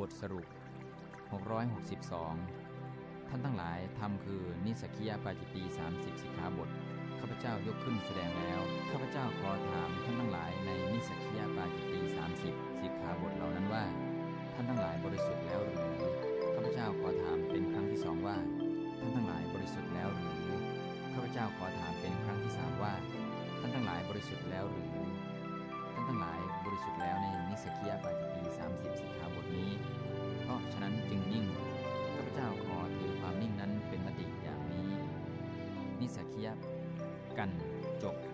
บทสรุป 662 ท่านทั้งหลายทำคือนิสกิยาปาจิตี30 สิกขาบท ข้าพเจ้ายกขึ้นแสดงแล้ว ข้าพเจ้าขอถามท่านทั้งหลายในนิสกิยาปาจิตตี30 สิกขาบทเหล่านั้นว่า ท่านทั้งหลายบริสุทธิ์แล้วหรือ ข้าพเจ้าขอถามเป็นครั้งที่สองว่า ท่านทั้งหลายบริสุทธิ์แล้วหรือ ข้าพเจ้าขอถามเป็นครั้งที่สามว่า ท่านทั้งหลายบริสุทธิ์แล้วหรือ นิ่งนั้นเป็นมติอย่างนี้นิสกิยะกันจบ